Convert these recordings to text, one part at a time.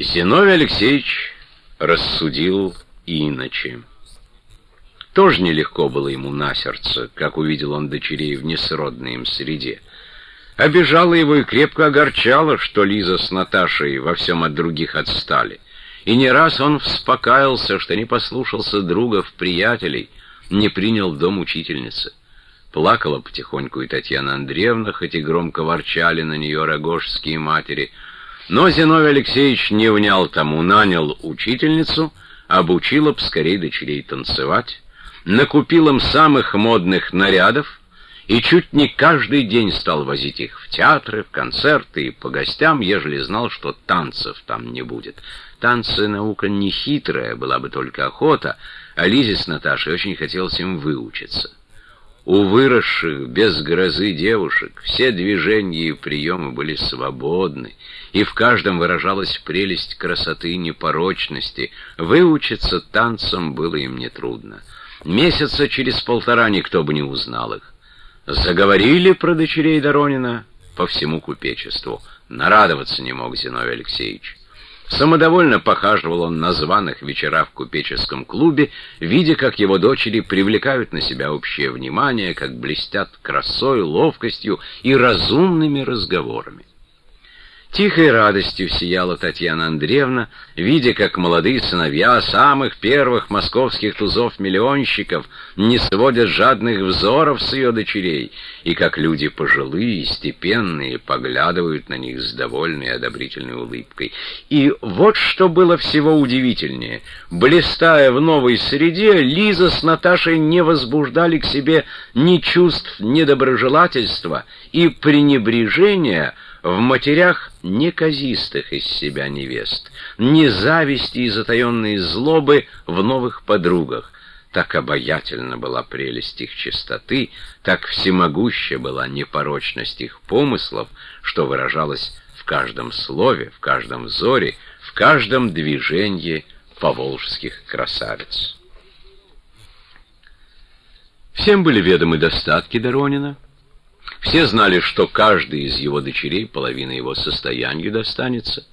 Зиновий Алексеевич рассудил иначе. Тоже нелегко было ему на сердце, как увидел он дочерей в несродной им среде. Обижало его и крепко огорчало, что Лиза с Наташей во всем от других отстали. И не раз он вспокаялся, что не послушался другов, приятелей, не принял в дом учительницы. Плакала потихоньку и Татьяна Андреевна, хоть и громко ворчали на нее рогожские матери — но Зиновий Алексеевич не внял тому, нанял учительницу, обучил б скорее дочерей танцевать, накупил им самых модных нарядов и чуть не каждый день стал возить их в театры, в концерты и по гостям, ежели знал, что танцев там не будет. Танцы — наука не хитрая, была бы только охота, а Лизе с Наташей очень хотелось им выучиться. У выросших без грозы девушек все движения и приемы были свободны, и в каждом выражалась прелесть красоты и непорочности. Выучиться танцам было им нетрудно. Месяца через полтора никто бы не узнал их. Заговорили про дочерей Доронина по всему купечеству. Нарадоваться не мог Зиновий Алексеевич. Самодовольно похаживал он на званых вечерах в купеческом клубе, видя, как его дочери привлекают на себя общее внимание, как блестят красой, ловкостью и разумными разговорами. Тихой радостью сияла Татьяна Андреевна, видя, как молодые сыновья самых первых московских тузов-миллионщиков не сводят жадных взоров с ее дочерей, и как люди пожилые и степенные поглядывают на них с довольной и одобрительной улыбкой. И вот что было всего удивительнее. Блистая в новой среде, Лиза с Наташей не возбуждали к себе ни чувств недоброжелательства и пренебрежения, в матерях неказистых из себя невест, ни зависти и затаенной злобы в новых подругах. Так обаятельна была прелесть их чистоты, так всемогуща была непорочность их помыслов, что выражалось в каждом слове, в каждом взоре, в каждом движении поволжских красавиц. Всем были ведомы достатки Доронина, все знали, что каждый из его дочерей половина его состояния достанется.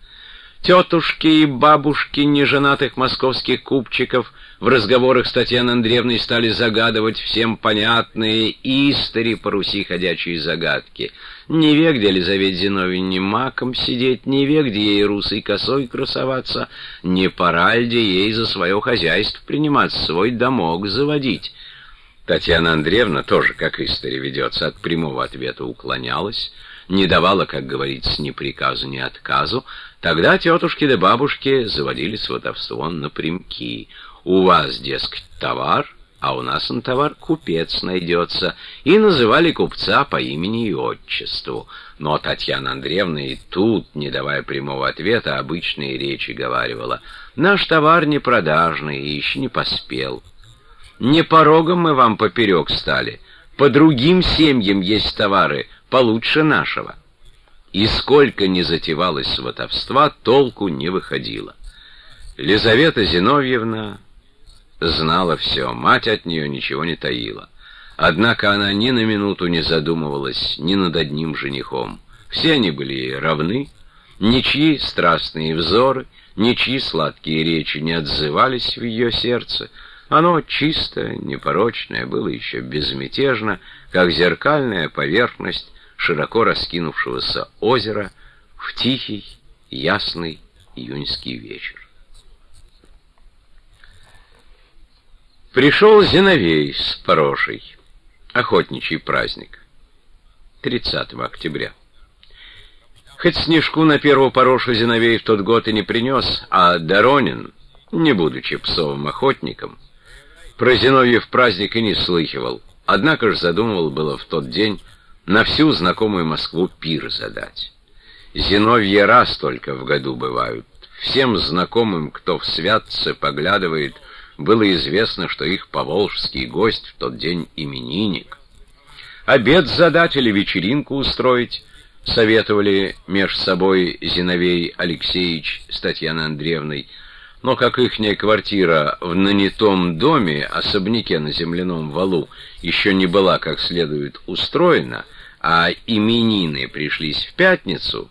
Тетушки и бабушки неженатых московских купчиков в разговорах с Татьяной Андреевной стали загадывать всем понятные истори по Руси ходячие загадки. Не век, где Елизавете Зиновьевне маком сидеть, не век, где ей русой косой красоваться, не пора где ей за свое хозяйство принимать, свой домок заводить. Татьяна Андреевна тоже, как история ведется, от прямого ответа уклонялась, не давала, как говорится, ни приказу, ни отказу. Тогда тетушки да бабушки заводили сватовство напрямки. У вас, дескать, товар, а у нас он товар купец найдется, и называли купца по имени и отчеству. Но Татьяна Андреевна и тут, не давая прямого ответа, обычные речи говаривала. «Наш товар не продажный и еще не поспел». Не порогом мы вам поперек стали. По другим семьям есть товары, получше нашего. И сколько ни затевалось сватовства, толку не выходило. Лизавета Зиновьевна знала все, мать от нее ничего не таила. Однако она ни на минуту не задумывалась ни над одним женихом. Все они были равны, ничьи страстные взоры, ничьи сладкие речи не отзывались в ее сердце — оно чистое, непорочное, было еще безмятежно, как зеркальная поверхность широко раскинувшегося озера в тихий, ясный июньский вечер. Пришел Зиновей с Порожей, охотничий праздник, 30 октября. Хоть снежку на первую порошу Зиновей в тот год и не принес, а Доронин, не будучи псовым охотником, про Зиновьев праздник и не слыхивал, однако же задумывал было в тот день на всю знакомую Москву пир задать. Зиновьи раз только в году бывают. Всем знакомым, кто в святце поглядывает, было известно, что их поволжский гость в тот день именинник. Обед задать или вечеринку устроить советовали меж собой Зиновей Алексеевич с Татьяной Андреевной, но как ихняя квартира в нанятом доме, особняке на земляном валу, еще не была как следует устроена, а именины пришлись в пятницу,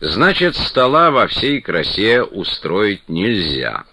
Значит, стола во всей красе устроить нельзя.